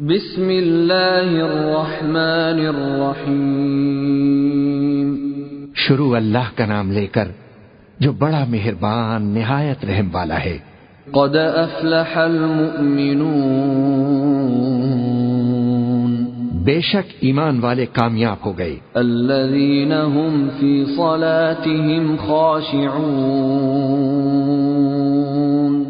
بسم اللہ الرحمن الرحیم۔ شروع اللہ کا نام لے کر جو بڑا مہربان نہایت رحم والا ہے۔ قد افلح المؤمنون۔ بے شک ایمان والے کامیاب ہو گئے۔ الذين هم في صلاتهم خاشعون۔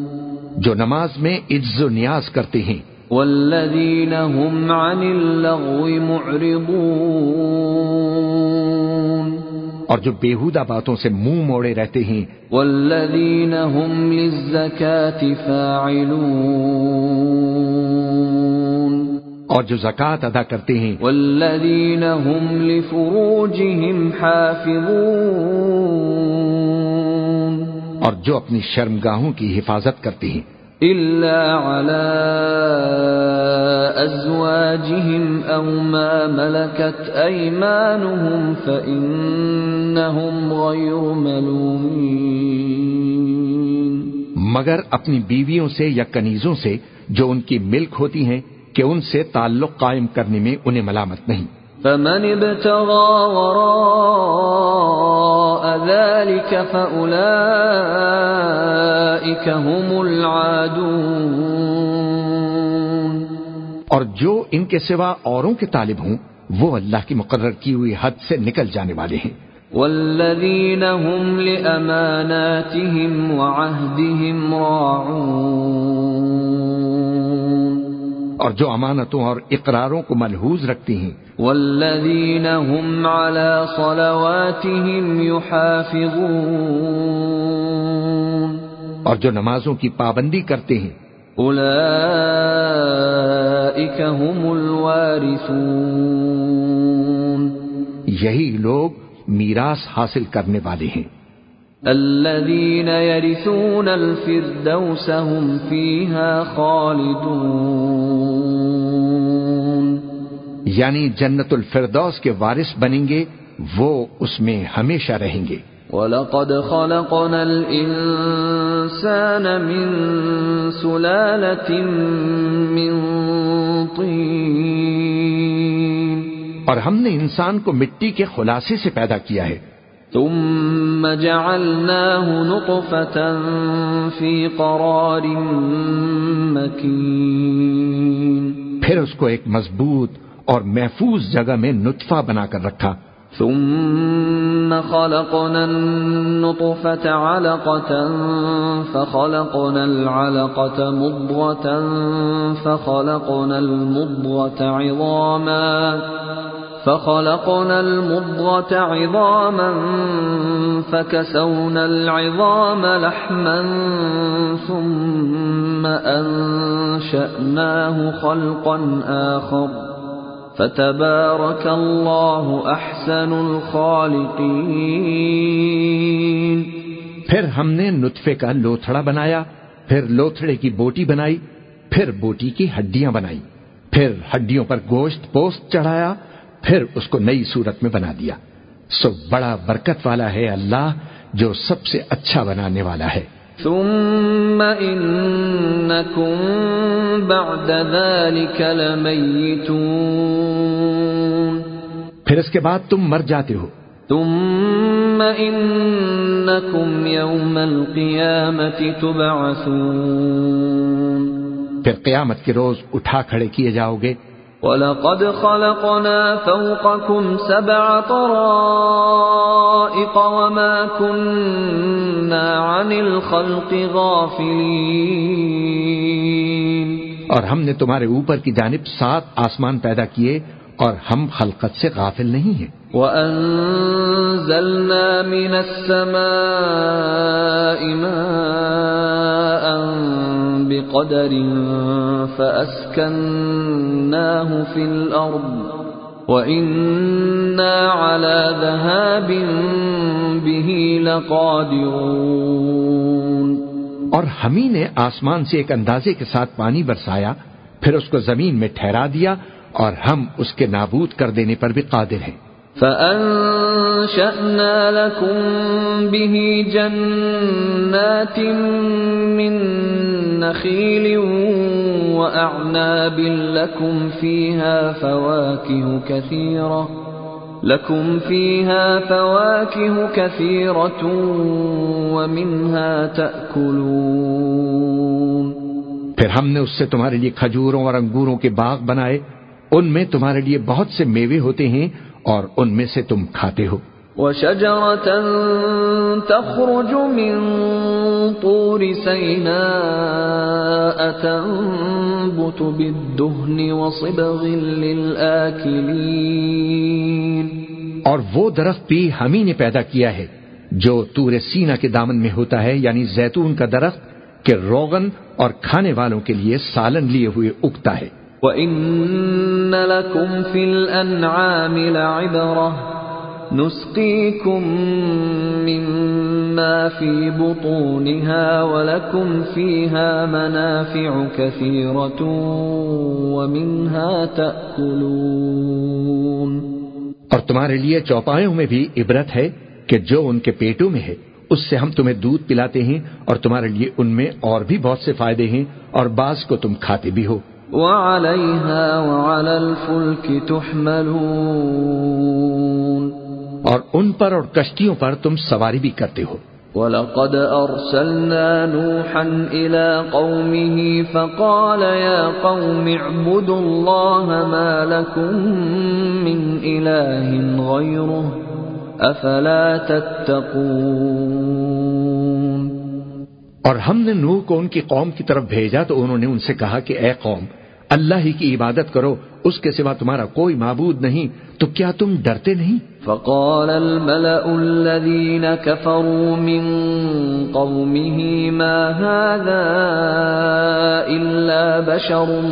جو نماز میں عز و نیاز کرتے ہیں۔ والذين هم عن اللغو معرضون اور جو بےحودہ باتوں سے منہ موڑے رہتے ہیں والذين هم للزكاة فاعلون اور جو زکوٰۃ ادا کرتے ہیں والذين هم لفروجهم حافظون اور جو اپنی شرمگاہوں کی حفاظت کرتے ہیں۔ إلا على أزواجهم أو ما ملكت أيمانهم فإنهم غير ملومين مگر اپنی بیویوں سے یا کنیزوں سے جو ان کی ملک ہوتی ہیں کہ ان سے تعلق قائم کرنے میں انہیں ملامت نہیں۔ فمن ابتغى وراء ذلك فأولئك هم العادون. اور جو ان کے سوا اوروں کے طالب ہوں وہ اللہ کی مقرر کی ہوئی حد سے نکل جانے والے ہیں۔ والذين هم لأماناتهم وعهدهم راعون. اور جو امانتوں اور اقراروں کو ملحوظ رکھتی ہیں۔ والذين هم على صلواتهم يحافظون۔ اور جو نمازوں کی پابندی کرتے ہیں۔ أولئك هم الوارثون۔ یہی لوگ میراث حاصل کرنے والے ہیں۔ الذين يرثون الفردوس هم فيها خالدون. یعنی جنت الفردوس کے وارث بنیں گے وہ اس میں ہمیشہ رہیں گے۔ وَلَقَدْ خَلَقْنَا الْإِنسَانَ مِنْ سُلَالَةٍ مِنْ طِينٍ. اور ہم نے انسان کو مٹی کے خلاصے سے پیدا کیا ہے۔ ثم جعلناه نطفة في قرار مكين. پھر اس کو ایک مضبوط اور محفوظ جگہ میں نطفہ بنا کر رکھا۔ ثم خلقنا النطفة علقة فخلقنا العلقة مضغة فخلقنا المضغة عظاما فخلقنا المضغة عظاما فكسونا العظام لحما ثم أنشأناه خلقا آخر فتبارك الله أحسن الخالقين پھر ہم نے نطفے کا لوتھڑا بنایا، پھر لوتھڑے کی بوٹی بنائی، پھر بوٹی کی ہڈیاں بنائی، پھر ہڈیوں پر گوشت پوست چڑھایا، پھر اس کو نئی صورت میں بنا دیا۔ سو بڑا برکت والا ہے اللہ جو سب سے اچھا بنانے والا ہے۔ ثم إنكم بعد ذلك لميتون پھر اس کے بعد تم مر جاتے ہو۔ ثم إنكم يوم القيامة تبعثون پھر قیامت کے روز اٹھا کھڑے کیے جاؤ گے۔ وَلَقَدْ خَلَقْنَا فَوْقَكُمْ سَبْعَ طَرَائِقَ وَمَا كُنَّا عَنِ الْخَلْقِ غَافِلِينَ. اور ہم نے تمہارے اوپر کی جانب سات آسمان پیدا کیے اور ہم خلقت سے غافل نہیں ہیں۔ وَأَنزَلْنَا مِنَ السَّمَاءِ مَاءً بِقَدَرٍ فَأَسْكَنَّاهُ فِي الْأَرْضِ وَإِنَّا عَلَى ذَهَابٍ بِهِ لَقَادِرُونَ اور ہم ہی نے آسمان سے ایک اندازے کے ساتھ پانی برسایا، پھر اس کو زمین میں ٹھہرا دیا اور ہم اس کے نابود کر دینے پر بھی قادر ہیں۔ فأنشأنا لكم به جنات من نخيل وأعناب لكم فيها فواكه كثيرة لكم فيها فواكه كثيرة ومنها تأكلون پھر ہم نے اس سے تمہارے لیے کھجوروں اور انگوروں کے باغ بنائے، ان میں تمہارے لیے بہت سے میوے ہوتے ہیں اور ان میں سے تم کھاتے ہو۔ وشجرة تخرج من طور سيناء تنبت بالدهن وصبغ للآكلين۔ اور وہ درخت بھی ہم ہی نے پیدا کیا ہے جو تور سینا کے دامن میں ہوتا ہے یعنی زیتون کا درخت کہ روغن اور کھانے والوں کے لیے سالن لیے ہوئے اگتا ہے۔ وَإِنَّ لَكُمْ فِي الْأَنْعَامِ لَعِبْرَةً نُسْقِيكُم مِّمَّا فِي بُطُونِهَا وَلَكُمْ فِيهَا مَنَافِعُ كَثِيرَةٌ وَمِنْهَا تَأْكُلُونَ اور تمہارے لیے چوپایوں میں بھی عبرت ہے کہ جو ان کے پیٹوں میں ہے، اس سے ہم تمہیں دودھ پلاتے ہیں اور تمہارے لیے ان میں اور بھی بہت سے فائدے ہیں اور بعض کو تم کھاتے بھی ہو۔ وعليها وعلى الفلك تحملون. اور ان پر اور کشتیوں پر تم سواری بھی کرتے ہو۔ ولقد أرسلنا نوحا إلى قومه فقال يا قوم اعبدوا الله ما لكم من إله غيره أفلا تتقون. اور ہم نے نوح کو ان کی قوم کی طرف بھیجا تو انہوں نے ان سے کہا کہ اے قوم، اللہ ہی کی عبادت کرو، اس کے سوا تمہارا کوئی معبود نہیں، تو کیا تم ڈرتے نہیں؟ فقال الملأ الذين كفروا من قومه، ما هذا إلا بشر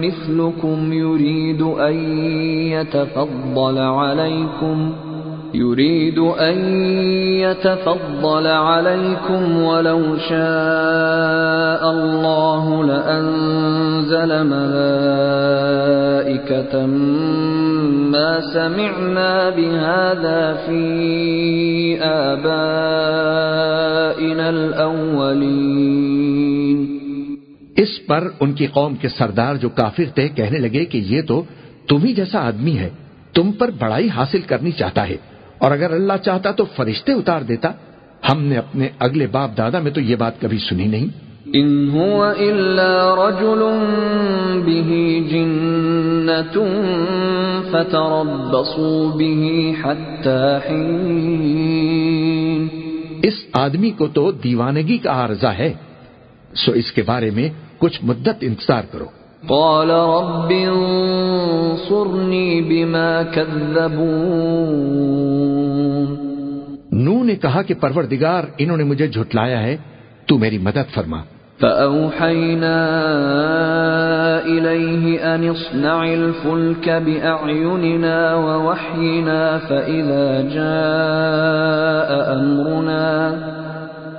مثلكم يريد أن يتفضل عليكم. يريد أن يتفضل عليكم ولو شاء الله لأنزل ملائكة ما سمعنا بهذا في آبائنا الأولين اس پر ان کی قوم کے سردار جو کافر تھے کہنے لگے کہ یہ تو تم ہی جیسا آدمی ہے، تم پر بڑائی حاصل کرنی چاہتا ہے۔ اور اگر اللہ چاہتا تو فرشتے اتار دیتا۔ ہم نے اپنے اگلے باپ دادا میں تو یہ بات کبھی سنی نہیں۔ ان هو الا رجل به جنة فتربصوا به حتى حين۔ اس آدمی کو تو دیوانگی کا عارضہ ہے۔ سو اس کے بارے میں کچھ مدت انتظار کرو۔ قال رب انصرني بما كذبون نو نے کہا کہ پروردگار انہوں نے مجھے جھٹلایا ہے تو میری مدد فرما۔ فأوحينا إليه أن اصنع الفلك بأعيننا ووحينا فإذا جاء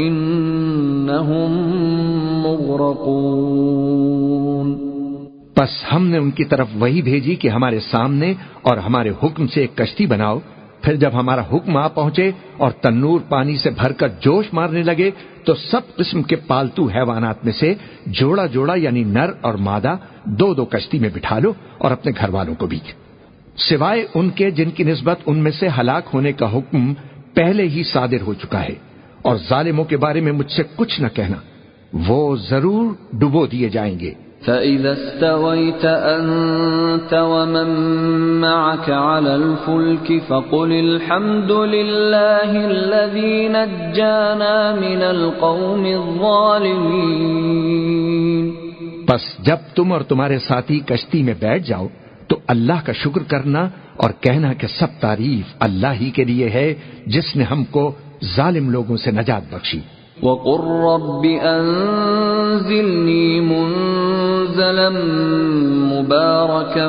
إنهم مغرقون بس ہم نے ان کی طرف وہی بھیجی کہ ہمارے سامنے اور ہمارے حکم سے ایک کشتی بناؤ۔ پھر جب ہمارا حکم آ پہنچے اور تنور پانی سے بھر کر جوش مارنے لگے تو سب قسم کے پالتو حیوانات میں سے جوڑا جوڑا یعنی نر اور مادہ دو دو کشتی میں بٹھا لو اور اپنے گھر والوں کو بھی سوائے ان کے جن کی نسبت ان میں سے ہلاک ہونے کا حکم پہلے ہی صادر ہو چکا ہے۔ اور ظالموں کے بارے میں مجھ سے کچھ نہ کہنا۔ وہ ضرور ڈبو دیے جائیں گے۔ فإذا استويت أنت ومن معك على الفلك فقل الحمد لله الذي نجانا من القوم الظالمين۔ بس جب تم اور تمہارے ساتھی کشتی میں بیٹھ جاؤ تو اللہ کا شکر کرنا اور کہنا کہ سب تعریف اللہ ہی کے لیے ہے جس نے ہم کو ظالم لوگوں سے نجات بخشی۔ وقل رب أنزلني منزلا مباركا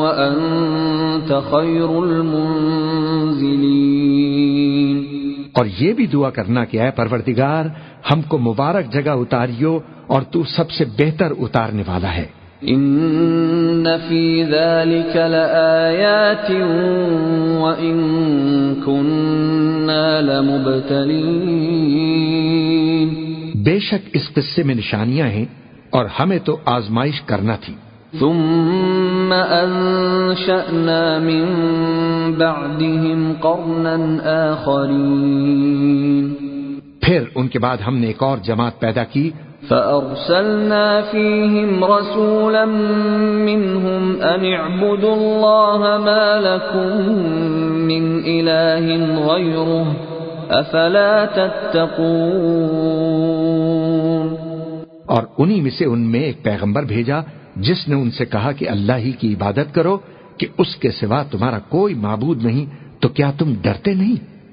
وأنت خير المنزلين۔ اور یہ بھی دعا کرنا کہ اے پروردگار ہم کو مبارک جگہ اتاریو اور تو سب سے بہتر اتارنے والا ہے۔ ان فی ذلك لآیات وإن كنا لمبتلین بے شک اس قصے میں نشانیاں ہیں اور ہمیں تو آزمائش کرنا تھی۔ ثم انشأنا من بعدهم قرنا آخرین پھر ان کے بعد ہم نے ایک اور جماعت پیدا کی فأرسلنا فيهم رسولا منهم أن اعبدوا الله ما لكم من إله غيره أفلا تتقون اور انہی میں سے ان میں ایک پیغمبر بھیجا جس نے ان سے کہا کہ اللہ ہی کی عبادت کرو کہ اس کے سوا تمہارا کوئی معبود نہیں تو کیا تم ڈرتے نہیں؟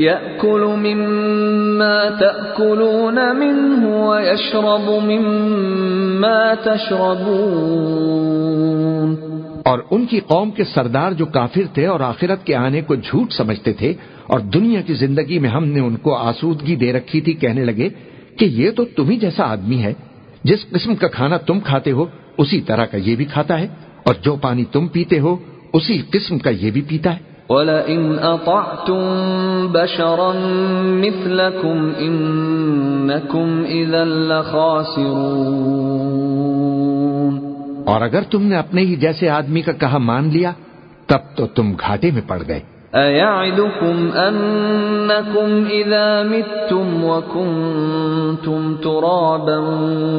يأكل مما تأكلون منه ويشرب مما تشربون. اور ان کی قوم کے سردار جو کافر تھے اور آخرت کے آنے کو جھوٹ سمجھتے تھے اور دنیا کی زندگی میں ہم نے ان کو آسودگی دے رکھی تھی، کہنے لگے کہ یہ تو تمہیں جیسا آدمی ہے، جس قسم کا کھانا تم کھاتے ہو، اسی طرح کا یہ بھی کھاتا ہے، اور جو پانی تم پیتے ہو، اسی قسم کا یہ بھی پیتا ہے۔ وَلَئِنْ أَطَعْتُمْ بَشَرًا مِثْلَكُمْ إِنَّكُمْ إِذًا لَخَاسِرُونَ اور اگر تم نے اپنے ہی جیسے آدمی کا کہا مان لیا تب تو تم گھاٹے میں پڑ گئے۔ أَيَعِدُكُمْ أَنَّكُمْ إِذَا مِتُّمْ وَكُنْتُمْ تُرَابًا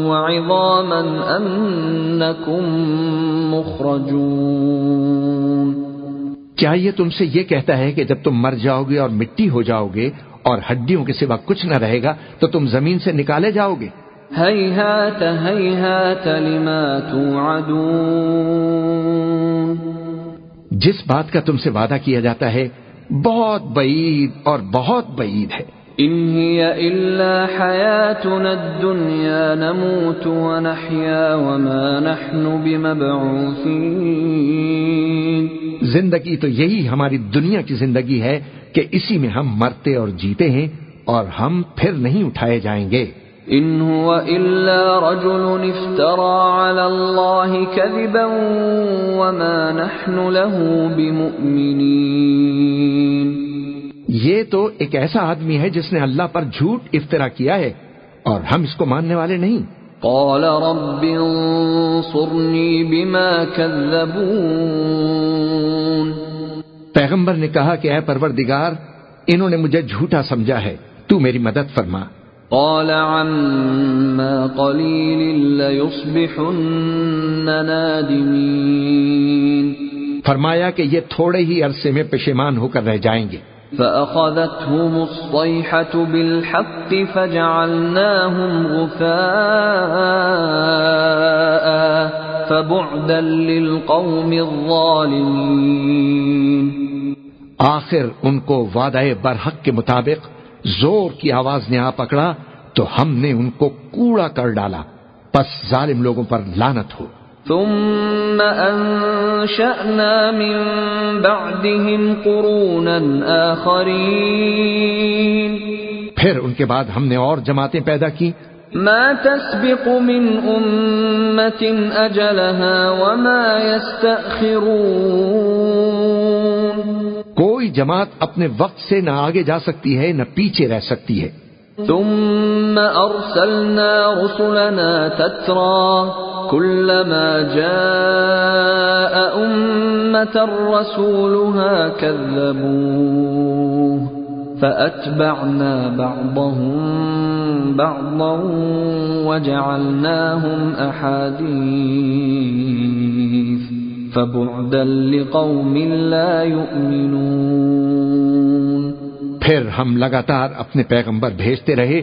وَعِظَامًا أَنَّكُمْ مُخْرَجُونَ کیا یہ تم سے یہ کہتا ہے کہ جب تم مر جاؤ گے اور مٹی ہو جاؤ گے اور ہڈیوں کے سوا کچھ نہ رہے گا تو تم زمین سے نکالے جاؤ گے؟ هيهات هيهات لما توعدون۔ جس بات کا تم سے وعدہ کیا جاتا ہے بہت بعید اور بہت بعید ہے۔ ان هي الا حياتنا الدنيا نموت ونحيا وما نحن بمبعوثين. زندگی تو یہی ہماری دنیا کی زندگی ہے کہ اسی میں ہم مرتے اور جیتے ہیں اور ہم پھر نہیں اٹھائے جائیں گے۔ ان هو الا رجل افترى على الله كذبا وما نحن له بمؤمنين. یہ تو ایک ایسا آدمی ہے جس نے اللہ پر جھوٹ افطرا کیا ہے اور ہم اس کو ماننے والے نہیں۔ قال رب انصرني بما كذبون پیغمبر نے کہا کہ اے پروردگار انہوں نے مجھے جھوٹا سمجھا ہے تو میری مدد فرما۔ قال عما قليل ليصبحن نادمين فرمایا کہ یہ تھوڑے ہی عرصے میں پشیمان ہو کر رہ جائیں گے۔ فأخذتهم الصيحة بالحق فجعلناهم غثاء فبعدا للقوم الظالمين۔ آخر ان کو وعدہ برحق کے مطابق زور کی آواز نے آ پکڑا تو ہم نے ان کو کوڑا کر ڈالا۔ پس ظالم لوگوں پر لانت ہو۔ ثم أنشأنا من بعدهم قرونا آخرين پھر ان کے بعد ہم نے اور جماعتیں پیدا کی۔ ما تسبق من أمة أجلها وما يستأخرون کوئی جماعت اپنے وقت سے نہ آگے جا سکتی ہے نہ پیچھے رہ سکتی ہے۔ ثم أرسلنا رسلنا تترى كلما جاء أمة رسولها كذبوه فأتبعنا بعضهم بعضا وجعلناهم أحاديث فبعدا لقوم لا يؤمنون پھر ہم لگاتار اپنے پیغمبر بھیجتے رہے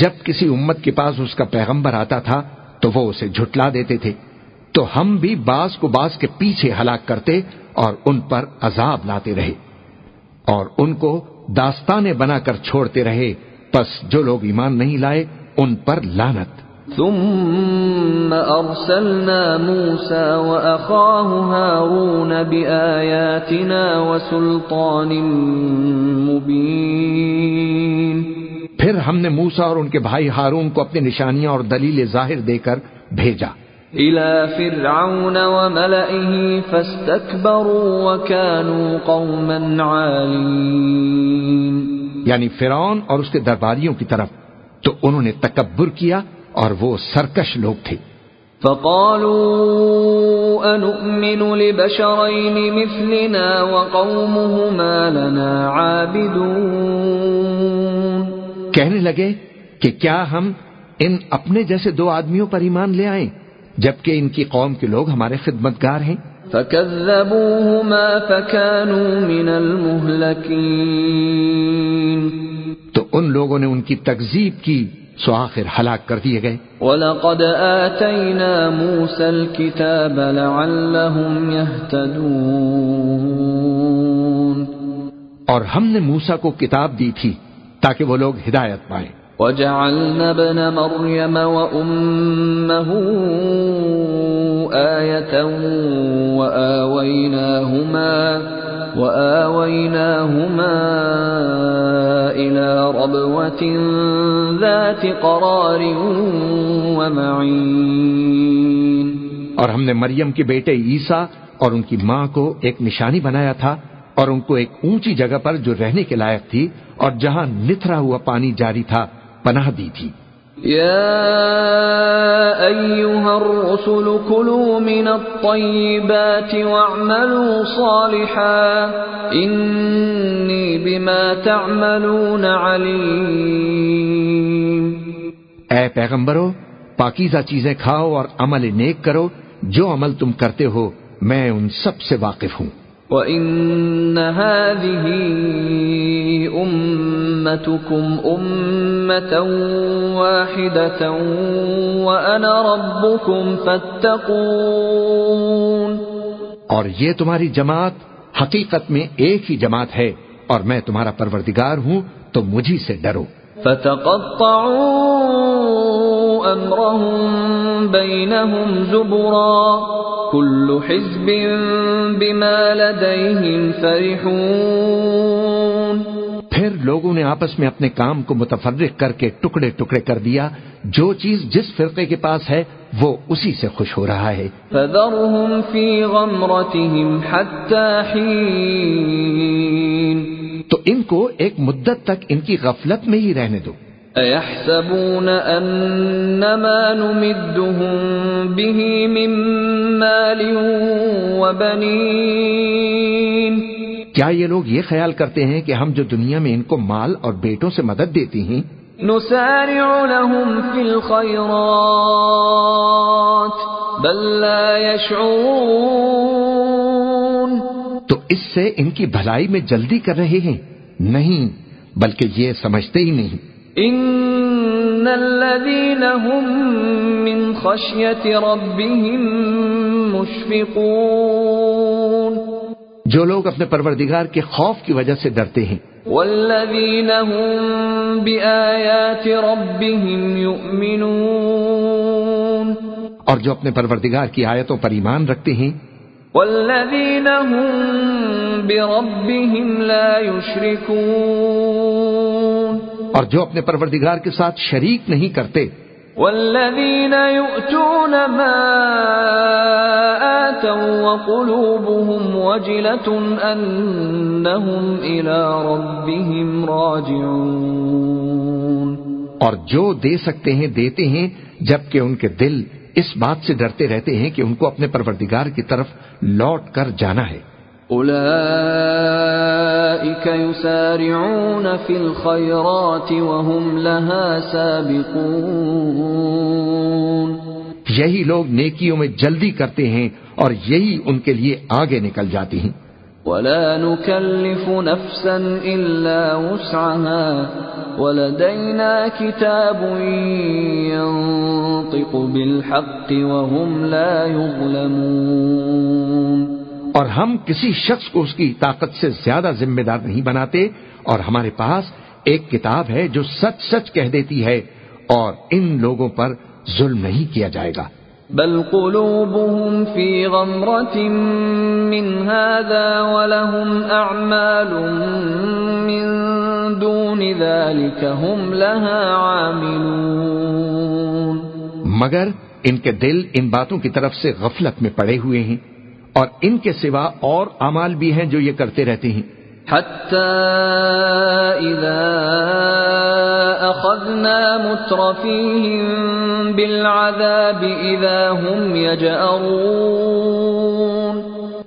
جب کسی امت کے پاس اس کا پیغمبر آتا تھا تو وہ اسے جھٹلا دیتے تھے۔ تو ہم بھی باز کو باز کے پیچھے ہلاک کرتے اور ان پر عذاب لاتے رہے۔ اور ان کو داستانے بنا کر چھوڑتے رہے۔ پس جو لوگ ایمان نہیں لائے، ان پر لانت ثم أرسلنا موسى وأخاه هارون بآياتنا وسلطان مبين۔ پھر ہم نے موسا اور ان کے بھائی ہارون کو اپنی نشانیاں اور دلیل ظاہر دے کر بھیجا۔ إلى فرعون وملئه فاستكبروا وكانوا قوما عالين۔ یعنی فرعون اور اس کے درباریوں کی طرف۔ تو انہوں نے تکبر کیا اور وہ سرکش لوگ تھے۔ فقالوا أنؤمن لبشرين مثلنا وقومهما لنا عابدون۔ کہنے لگے کہ کیا ہم ان اپنے جیسے دو آدمیوں پر ایمان لے آئیں جبکہ ان کی قوم کے لوگ ہمارے خدمتگار ہیں؟ فكذبوهما فكانوا من المهلكين۔ تو ان لوگوں نے ان کی تکذیب کی سو آخر ہلاک کر دیے گئے۔ وَلَقَدْ آتَيْنَا مُوسَى الْكِتَابَ لَعَلَّهُمْ يَهْتَدُونَ۔ اور ہم نے موسا کو کتاب دی تھی۔ تاکہ وہ لوگ ہدایت پائیں۔ وَجَعَلْنَا ابْنَ مَرْيَمَ وَأُمَّهُ آيَةً وَآوَيْنَاهُمَا وَآوَيْنَاهُمَا إِلَى رَبْوَةٍ ذَاتِ قَرَارٍ وَمَعِينٍ اور ہم نے مریم کے بیٹے عیسیٰ اور ان کی ماں کو ایک نشانی بنایا تھا۔ اور ان کو ایک اونچی جگہ پر جو رہنے کے لائق تھی اور جہاں نتھرا ہوا پانی جاری تھا پناہ دی تھی۔ يا أيها الرسل كلوا من الطيبات واعملوا صالحا إني بما تعملون عليم اے پیغمبرو پاکیزہ چیزیں کھاؤ اور عمل نیک کرو۔ جو عمل تم کرتے ہو میں ان سب سے واقف ہوں۔ وَإِنَّ هَذِهِ أُمَّتُكُمْ أُمَّةً وَاحِدَةً وَأَنَا رَبُّكُمْ فَاتَّقُونَ اور یہ تمہاری جماعت حقیقت میں ایک ہی جماعت ہے اور میں تمہارا پروردگار ہوں تو مجھی سے ڈرو۔ فتقطعوا امرهم بينهم زبرا. كل حزب بما لديهم فرحون. پھر لوگوں نے آپس میں اپنے کام کو متفرق کر کے ٹکڑے ٹکڑے کر دیا۔ جو چیز جس فرقے کے پاس ہے وہ اسی سے خوش ہو رہا ہے۔ فذرهم في غمرتهم حتى حين. تو ان کو ایک مدت تک ان کی غفلت میں ہی رہنے دو۔ أيحسبون أنما نمدهم به من مال وبنين؟ کیا یہ لوگ یہ خیال کرتے ہیں کہ ہم جو دنیا میں ان کو مال اور بیٹوں سے مدد دیتی ہیں؟ نسارع لهم في الخيرات بل لا يشعرون. تو اس سے ان کی بھلائی میں جلدی کر رہے ہیں؟ نہیں بلکہ یہ سمجھتے ہی نہیں۔ ان الذين هم من خشية ربهم مشفقون جو لوگ اپنے پروردگار کے خوف کی وجہ سے ڈرتے ہیں۔ والذين هم بآيات ربهم يؤمنون اور جو اپنے پروردگار کی آیتوں پر ایمان رکھتے ہیں۔ والذين هم بربهم لا يشركون اور جو اپنے پروردگار کے ساتھ شریک نہیں کرتے۔ والذين يؤتون ما آتوا وقلوبهم وجلة أنهم إلى ربهم راجعون۔ اور جو دے سکتے ہیں دیتے ہیں جبکہ ان کے دل اس بات سے ڈرتے رہتے ہیں کہ ان کو اپنے پروردگار کی طرف لوٹ کر جانا ہے۔ أولئك يسارعون في الخيرات وهم لها سابقون. یہی لوگ نیکیوں میں جلدی کرتے ہیں اور یہی ان کے لیے آگے نکل جاتی ہیں۔ ولا نكلف نفسا إلا وسعها. ولدينا كتاب ينطق بالحق وهم لا يظلمون. اور ہم کسی شخص کو اس کی طاقت سے زیادہ ذمہ دار نہیں بناتے اور ہمارے پاس ایک کتاب ہے جو سچ سچ کہہ دیتی ہے اور ان لوگوں پر ظلم نہیں کیا جائے گا۔ بل قلوبهم في غمرة من هذا ولهم أعمال من دون ذلك هم لها عاملون۔ مگر ان کے دل ان باتوں کی طرف سے غفلت میں پڑے ہوئے ہیں۔ اور ان کے سوا اور اعمال بھی ہیں جو یہ کرتے رہتے ہیں۔ حتى إذا أخذنا مترفيهم بالعذاب إذا هم يجأرون۔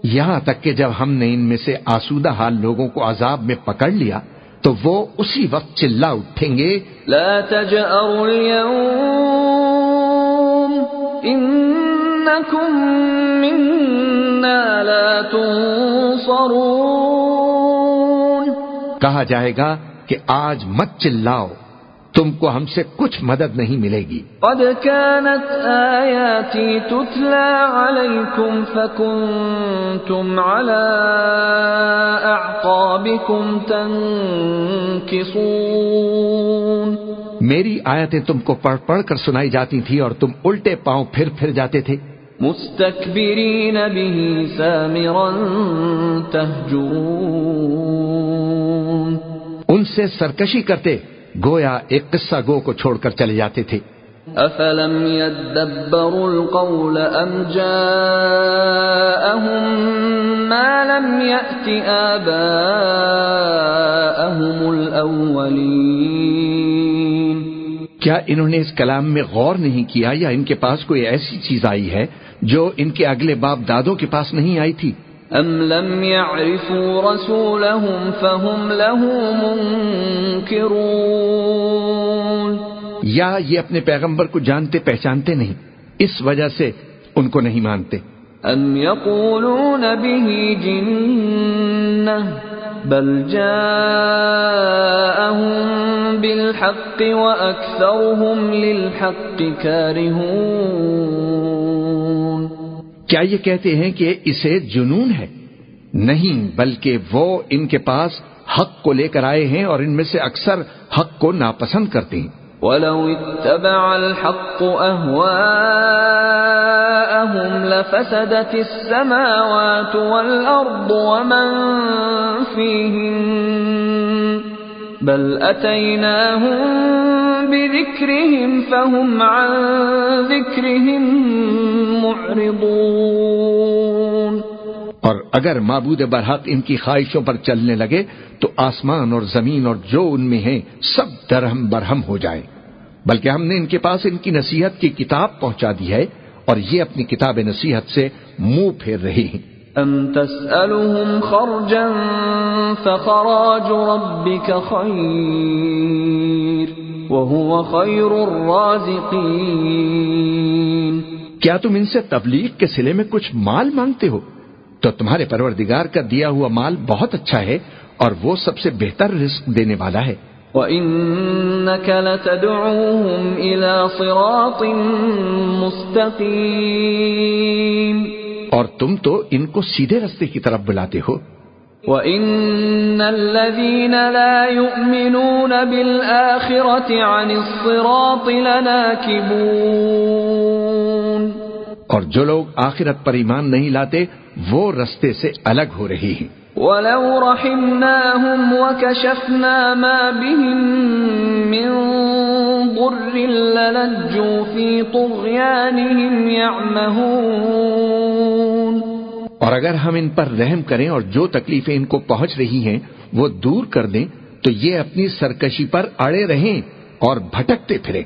یہاں تک کہ جب ہم نے ان میں سے آسودہ حال لوگوں کو عذاب میں پکڑ لیا تو وہ اسی وقت چلا اٹھیں گے۔ لا تجأروا اليوم إنكم منا لا تنصرون۔ کہا جائے گا کہ آج مت چلاؤ تم کو ہم سے کچھ مدد نہیں ملے گی۔ قد كانت آياتي تتلى عليكم فكنتم على أعقابكم تنكصون۔ میری آیتیں تم کو پڑھ پڑھ کر سنائی جاتی تھی اور تم الٹے پاؤں پھر پھر جاتے تھے۔ مستكبرين به سامرا تهجرون. ان سے سرکشی کرتے گویا ایک قصہ گو کو چھوڑ کر چلے جاتے تھے۔ أفلم يدبروا القول أم جاءهم ما لم يأت آباءهم الأولين. کیا انہوں نے اس کلام میں غور نہیں کیا یا ان کے پاس کوئی ایسی چیز آئی ہے؟ جو ان کے اگلے باپ دادوں کے پاس نہیں آئی تھی۔ أم لم يعرفوا رسولهم فهم له منكرون۔ یا یہ اپنے پیغمبر کو جانتے پہچانتے نہیں اس وجہ سے ان کو نہیں مانتے۔ أم يقولون به جنة بل جاءهم بالحق وأكثرهم للحق كارهون۔ کیا یہ کہتے ہیں کہ اسے جنون ہے؟ نہیں، بلکہ وہ ان کے پاس حق کو لے کر آئے ہیں اور ان میں سے اکثر حق کو ناپسند کرتے ہیں۔ ولو اتبع الحق أهواءهم لفسدت السماوات والأرض ومن فيهن، بل أتيناهم بذكرهم فهم عن ذكرهم معرضون۔ اور اگر معبود برحق ان کی خواہشوں پر چلنے لگے تو آسمان اور زمین اور جو ان میں ہیں سب درہم برہم ہو جائیں۔ بلکہ ہم نے ان کے پاس ان کی نصیحت کی کتاب پہنچا دی ہے اور یہ اپنی کتاب نصیحت سے منہ پھیر رہے ہیں۔ أم تسألهم خرجا فخراج ربك خير وهو خير الرازقين۔ کیا تم ان سے تبلیغ کے سلے میں کچھ مال مانگتے ہو؟ تو تمہارے پروردگار کا دیا ہوا مال بہت اچھا ہے اور وہ سب سے بہتر رزق دینے والا ہے۔ وَإِنَّكَ لَتَدْعُوهُمْ إِلَى صِرَاطٍ مُسْتَقِيمٍ۔ اور تم تو ان کو سیدھے رستے کی طرف بلاتے ہو۔ وَإِنَّ الَّذِينَ لَا يُؤْمِنُونَ بِالْآخِرَةِ عَنِ الصِّرَاطِ لَنَاكِبُونَ۔ اور جو لوگ آخرت پر ایمان نہیں لاتے وہ رستے سے الگ ہو رہے ہیں۔ وَلَوْ رَحِمْنَاهُمْ وَكَشَفْنَا مَا بِهِمْ مِنْ ضُرٍّ لَلَجُّوا فِي طُغْيَانِهِمْ يَعْمَهُونَ۔ اور اگر ہم ان پر رحم کریں اور جو تکلیفیں ان کو پہنچ رہی ہیں وہ دور کر دیں تو یہ اپنی سرکشی پر اڑے رہیں اور بھٹکتے پھریں۔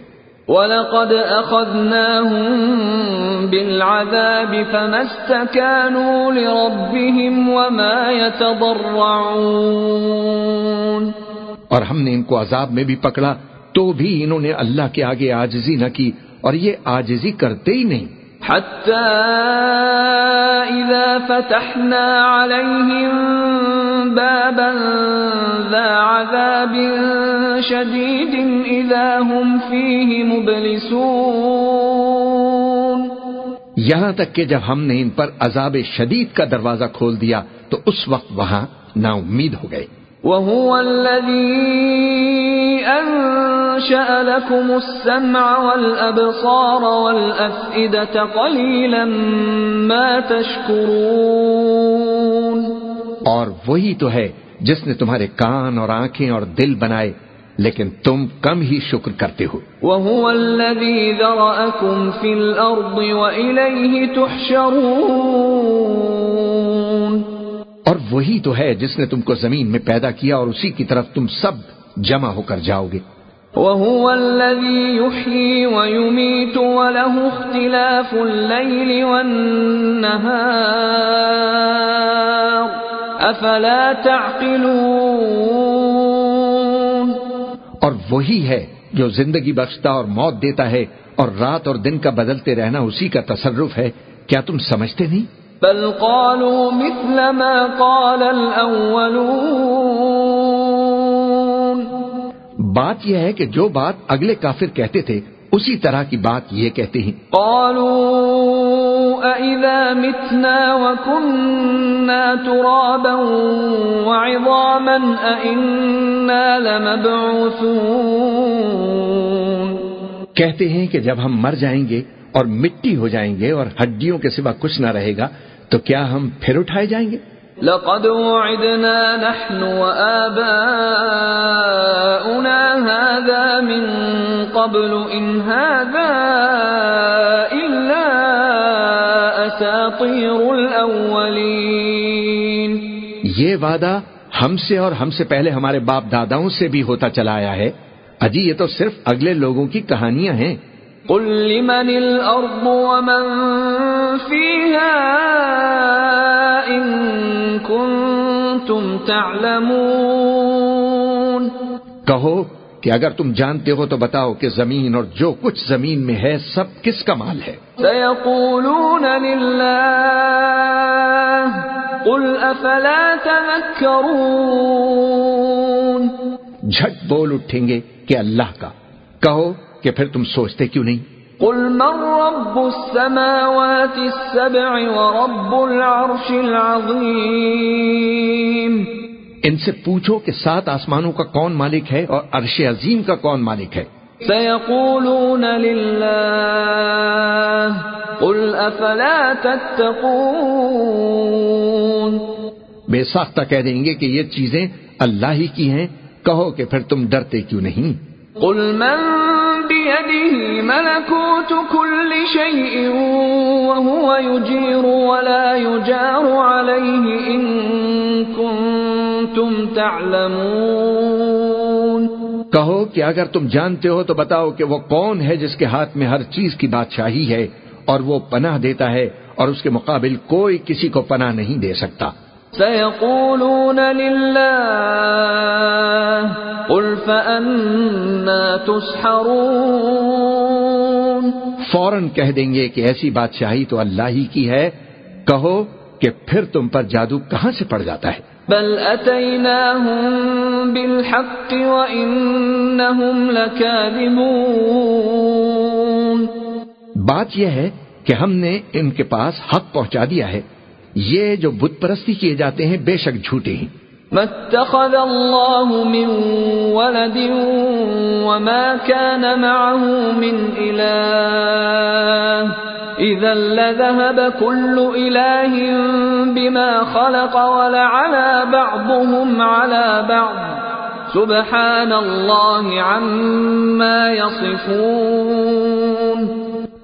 وَلَقَدْ أَخَذْنَاهُمْ بِالْعَذَابِ فَمَا اسْتَكَانُوا لِرَبِّهِمْ وَمَا يَتَضَرَّعُونَ اور ہم نے ان کو عذاب میں بھی پکڑا، تو بھی انہوں نے اللہ کے آگے آجزی نہ کی، اور یہ آجزی کرتے ہی نہیں۔ حتى إذا فتحنا عليهم بابا ذا عذاب شديد إذا هم فيه مبلسون. یہاں تک کہ جب ہم نے ان پر عذاب شدید کا دروازہ کھول دیا تو اس وقت وہاں نا امید ہو گئے۔ وهو الذي أنشأ لكم السمع والأبصار والأفئدة قليلا ما تشكرون۔ اور وہی تو ہے جس نے تمہارے کان اور آنکھیں اور دل بنائے لیکن تم کم ہی شکر کرتے ہو۔ وهو الذي ذرأكم في الأرض وإليه تحشرون۔ اور وہی تو ہے جس نے تم کو زمین میں پیدا کیا اور اسی کی طرف تم سب جمع ہو کر جاؤ گے۔ وهو الذي يحيي ويميت وله اختلاف الليل والنهار افلا تعقلون اور وہی ہے جو زندگی بخشتا اور موت دیتا ہے اور رات اور دن کا بدلتے رہنا اسی کا تصرف ہے۔ کیا تم سمجھتے نہیں؟ بل قالوا مثل ما قال الاولون بات یہ ہے کہ جو بات اگلے کافر کہتے تھے اسی طرح کی بات یہ کہتے ہیں۔ قالوا أَإِذَا مِتْنَا وَكُنَّا تُرَابًا وَعِظَامًا أَإِنَّا لَمَبْعُثُونَ کہتے ہیں کہ جب ہم مر جائیں گے اور مٹی ہو جائیں گے اور ہڈیوں کے سوا کچھ نہ رہے گا تو کیا ہم پھر اٹھائے جائیں گے؟ لقد وعدنا نحن وآباؤنا هذا من قبل إن هذا إلا أساطير الأولين. یہ وعدہ ہم سے اور ہم سے پہلے ہمارے باپ داداؤں سے بھی ہوتا چلا آیا ہے۔ اجی یہ تو صرف اگلے لوگوں کی کہانیاں ہیں۔ قل لمن الأرض ومن فيها إن كنتم تعلمون کہو کہ اگر تم جانتے ہو تو بتاؤ کہ زمین اور جو کچھ زمین میں ہے سب کس کا مال ہے؟ سيقولون لله قل أفلا تذكرون جھٹ بول اٹھیں گے کہ اللہ کا۔ کہو کہ پھر تم سوچتے کیوں نہیں؟ قل من رب السماوات السبع ورب العرش العظيم ان سے پوچھو کہ سات آسمانوں کا کون مالک ہے اور عرش عظیم کا کون مالک ہے۔ سيقولون لله قل أفلا تتقون۔ بے ساختہ کہہ دیں گے کہ یہ چیزیں اللہ ہی کی ہیں۔ کہو کہ پھر تم ڈرتے کیوں نہیں؟ قل من بيده ملكوت كل شيء وهو يجير ولا يجار عليه إن كنتم تعلمون کہو کہ اگر تم جانتے ہو تو بتاؤ کہ وہ کون ہے جس کے ہاتھ میں ہر چیز کی بادشاہی ہے اور وہ پناہ دیتا ہے اور اس کے مقابل کوئی کسی کو پناہ نہیں دے سکتا۔ سيقولون لله قل فأنا تسحرون فوراً کہہ دیں گے کہ ایسی بادشاہی تو اللہ ہی کی ہے۔ کہو کہ پھر تم پر جادو کہاں سے پڑ جاتا ہے؟ بل أتيناهم بالحق وإنهم لكاذبون بات یہ ہے کہ ہم نے ان کے پاس حق پہنچا دیا ہے۔ یہ جو بت پرستی کیے جاتے ہیں بے شک جھوٹے ہیں۔ ما اتخذ الله من ولد وما كان معه من إذا لذهب كل إله بما خلق ولعلى بعضهم على بعض. سبحان الله عما يصفون.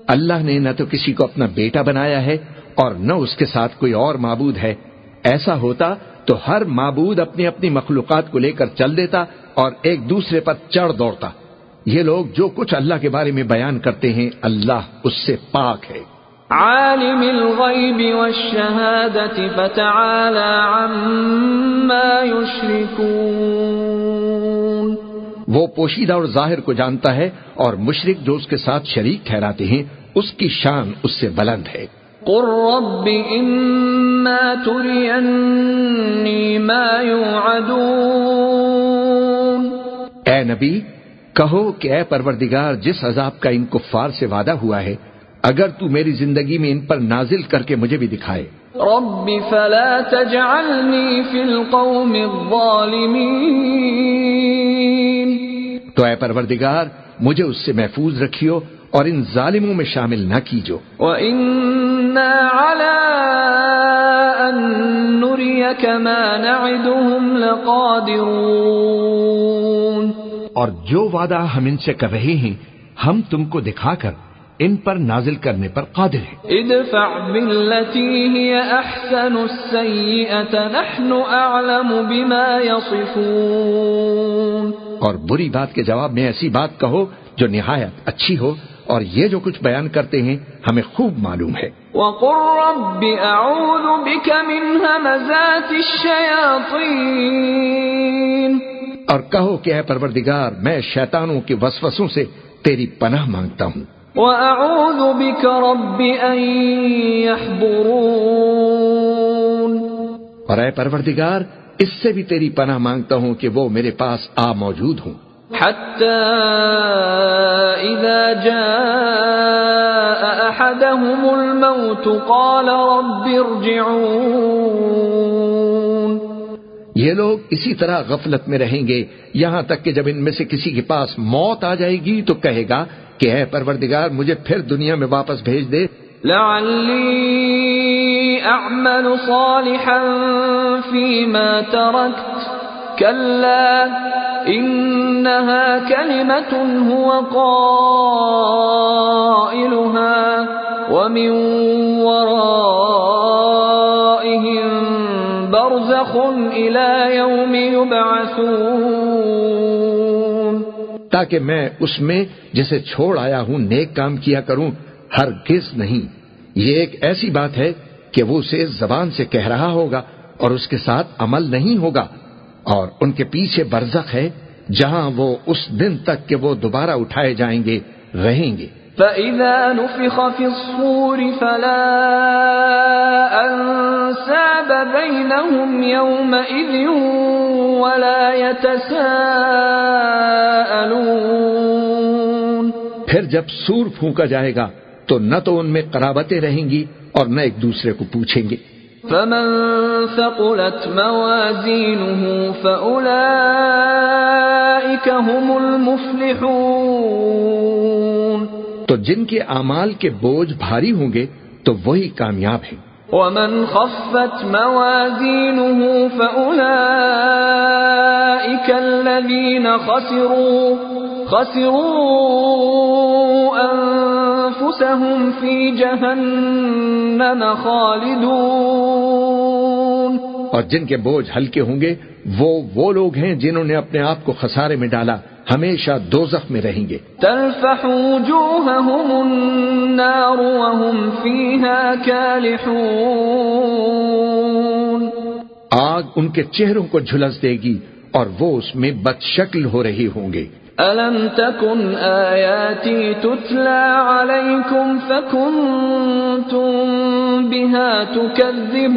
اللہ نے نہ تو کسی کو اپنا بیٹا بنایا ہے اور نہ اس کے ساتھ کوئی اور معبود ہے۔ ایسا ہوتا تو ہر معبود اپنی اپنی مخلوقات کو لے کر چل دیتا اور ایک دوسرے پر چڑھ دوڑتا۔ یہ لوگ جو کچھ اللہ کے بارے میں بیان کرتے ہیں اللہ اس سے پاک ہے۔ عالم الغیب والشہادت فتعالا عما یشرکون۔ وہ پوشیدہ اور ظاہر کو جانتا ہے اور مشرق جو اس کے ساتھ شریک ٹھہراتے ہیں اس کی شان اس سے بلند ہے۔ قل رب اما ترینی ما یوعدون اے نبی کہو کہ اے پروردگار جس عذاب کا ان کفار سے وعدہ ہوا ہے اگر تو میری زندگی میں ان پر نازل کر کے مجھے بھی دکھائے۔ رب فلا تجعلنی فی القوم الظالمین تو اے پروردگار مجھے اس سے محفوظ رکھیو اور ان ظالموں میں شامل نہ کیجو۔ اور جو وعدہ ہم ان سے کر رہے ہیں ہم تم کو دکھا کر ان پر نازل کرنے پر قادر ہیں۔ ادفع بالتي هي احسن السيئه نحن اعلم بما يصفون۔ اور بری بات کے جواب میں ایسی بات کہو جو نہایت اچھی ہو۔ اور یہ جو کچھ بیان کرتے ہیں ہمیں خوب معلوم ہے۔ وقل رب اعوذ بك من همزات الشياطين۔ اور کہو کہ اے پروردگار میں شیطانوں کے وسوسوں سے تیری پناہ مانگتا ہوں۔ واعوذ بك رب ان يحضرون۔ اور اے پروردگار اس سے بھی تیری پناہ مانگتا ہوں کہ وہ میرے پاس آ موجود ہوں۔ حتى إذا جاء أحدهم الموت قال رب ارجعون. یہ لوگ اسی طرح غفلت میں رہیں گے یہاں تک کہ جب ان میں سے کسی کے پاس موت آ جائے گی تو کہے گا کہ اے پروردگار مجھے پھر دنیا میں واپس بھیج دے۔ لعلي أعمل صالحا فيما تركت كلا إنها كلمة هو قائلها ومن ورائهم برزخ إلى يوم يبعثون. تاکہ میں اس میں جسے چھوڑ آیا ہوں نیک کام کیا کروں ہر نہیں۔ یہ ایک ایسی بات ہے کہ وہ اسے زبان سے کہہ رہا ہوگا اور اس کے ساتھ عمل نہیں ہوگا۔ اور ان کے پیچھے برزخ ہے جہاں وہ اس دن تک کہ وہ دوبارہ اٹھائے جائیں گے رہیں گے۔ فَإِذَا نُفِخَ فِي الصُّورِ فَلَا أَنسَابَ بَيْنَهُمْ يَوْمَئِذٍ وَلَا يَتَسَاءَلُونَ۔ پھر جب سور پھونکا جائے گا تو نہ تو ان میں قرابتیں رہیں گی اور نہ ایک دوسرے کو پوچھیں گے۔ فمن ثقلت موازينه فأولئك هم المفلحون تو جن کے اعمال کے بوجھ بھاری ہوں گے تو وہی کامیاب ہیں۔ ومن خفت موازينه فأولئك الذين خسروا خسروا أنفسهم في جهنم خالدون. اور جن کے بوجھ ہلکے ہوں گے وہ وہ لوگ ہیں جنہوں نے اپنے آپ کو خسارے میں ڈالا ہمیشہ دوزخ میں رہیں گے۔ تلفح وجوههم النار وهم آگ ان کے چہروں کو جھلس دے گی اور وہ اس میں بد شکل ہو رہی ہوں گے۔ ألم تكن آياتي تتلى عليكم فكنتم بها تكذبون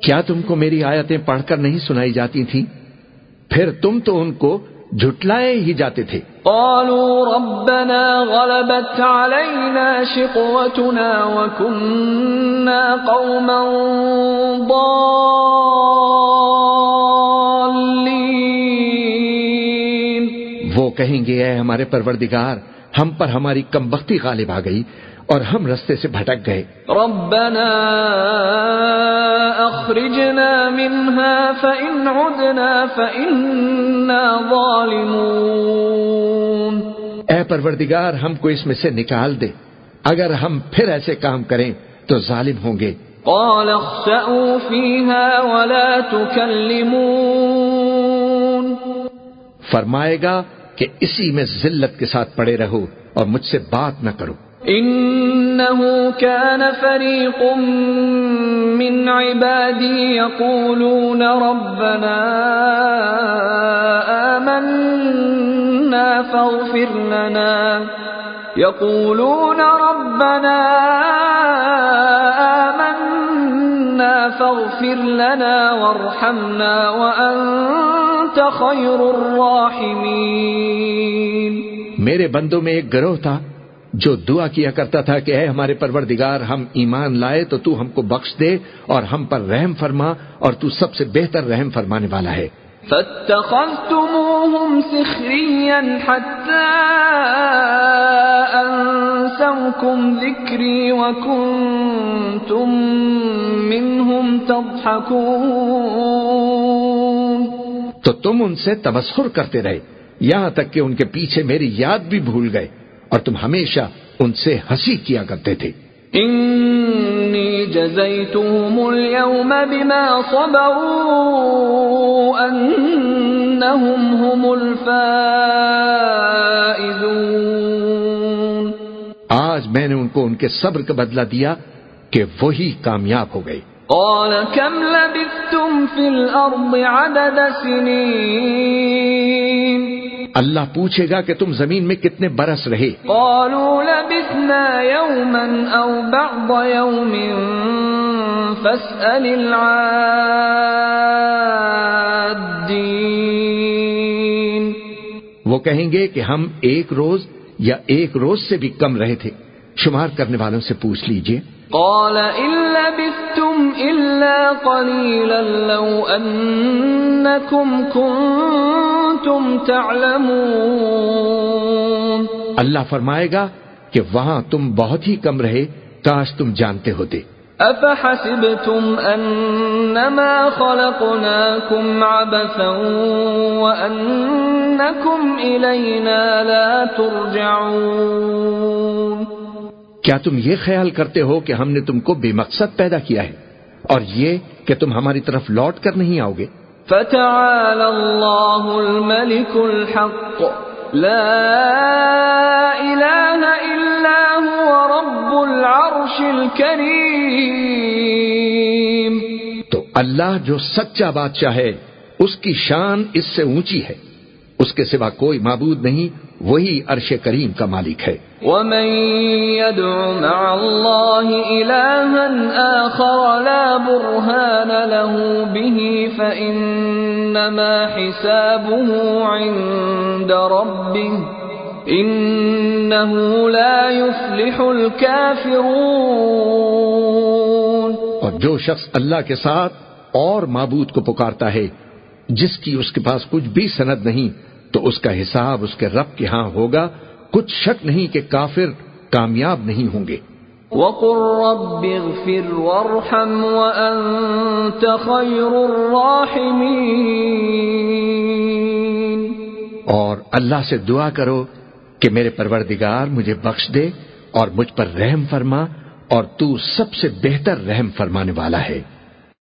کیا تم کو میری آیتیں پڑھ کر نہیں سنائی جاتی تھیں؟ پھر تم تو ان کو جھٹلائے ہی جاتے تھے۔ قالوا ربنا غلبت علينا شقوتنا وكنا قوما ضالين کہیں گے اے ہمارے پروردگار ہم پر ہماری کم بختی غالب آ گئی اور ہم رستے سے بھٹک گئے. ربنا اخرجنا منها فإن عدنا فإنا ظالمون۔ اے پروردگار ہم کو اس میں سے نکال دے۔ اگر ہم پھر ایسے کام کریں تو ظالم ہوں گے۔ قال اخسأوا فيها ولا تكلمون۔ فرمائے گا کہ اسی میں ذلت کے ساتھ پڑے رہو اور مجھ سے بات نہ کرو۔ انه كان فريق من عبادي يقولون ربنا آمنا فاغفر لنا۔ يقولون ربنا آمنا فاغفر لنا وارحمنا وأنت خير الراحمين میرے بندوں میں ایک گروہ تھا جو دعا کیا کرتا تھا کہ اے ہمارے پروردگار ہم ایمان لائے تو تو ہم کو بخش دے اور ہم پر رحم فرما اور تو سب سے بہتر رحم فرمانے والا ہے۔ فاتخذتموهم سخريا حتى أنسوكم ذكري وكنتم منهم تضحكون۔ تو تم ان سے تبسخر کرتے رہے۔ یہاں تک کہ ان کے پیچھے میری یاد بھی بھول گئے اور تم ہمیشہ ان سے ہنسی کیا کرتے تھے۔ انی جزیتهم اليوم بما صبروا انہم هم الفائزون۔ آج میں نے ان کو ان کے صبر کا بدلہ دیا کہ وہی کامیاب ہو گئے۔ قال كم لبثتم في الارض عدد سنين؟ اللہ پوچھے گا کہ تم زمین میں کتنے برس رہے؟ قالوا لبثنا يوما او بعض يوم فاسأل العادين. وہ کہیں گے کہ ہم ایک روز یا ایک روز سے بھی کم رہے تھے۔ شمار کرنے والوں سے پوچھ لیجیے۔ قال إن لبثتم إلا قليلا لو أنكم كنتم تعلمون۔ اللہ فرمائے گا کہ وہاں تم بہت ہی کم رہے کاش تم جانتے ہوتے۔ أفحسبتم أنما خلقناكم عبثا وأنكم إلينا لا ترجعون۔ کیا تم یہ خیال کرتے ہو کہ ہم نے تم کو بے مقصد پیدا کیا ہے اور یہ کہ تم ہماری طرف لوٹ کر نہیں آؤ گے؟ فتعالى الله الملك الحق. لا إله إلا هو رب العرش الكريم. تو اللہ جو سچا بادشاہ ہے اس کی شان اس سے اونچی ہے۔ اس کے سوا کوئی معبود نہیں وہی عرش کریم کا مالک ہے۔ ومن يدع مع الله إلها آخر لا برهان له به فإنما حسابه عند ربه إنه لا يفلح الكافرون۔ اور جو شخص اللہ کے ساتھ اور معبود کو پکارتا ہے جس کی اس کے پاس کچھ بھی سند نہیں تو اس کا حساب اس کے رب کے ہاں ہوگا۔ کچھ شک نہیں کہ کافر کامیاب نہیں ہوں گے۔ وَقُلْ رَبِّ اغْفِرْ وَارْحَمْ وَأَنْتَ خَيْرُ الرَّاحِمِينَ۔ اور اللہ سے دعا کرو کہ میرے پروردگار مجھے بخش دے اور مجھ پر رحم فرما اور تو سب سے بہتر رحم فرمانے والا ہے۔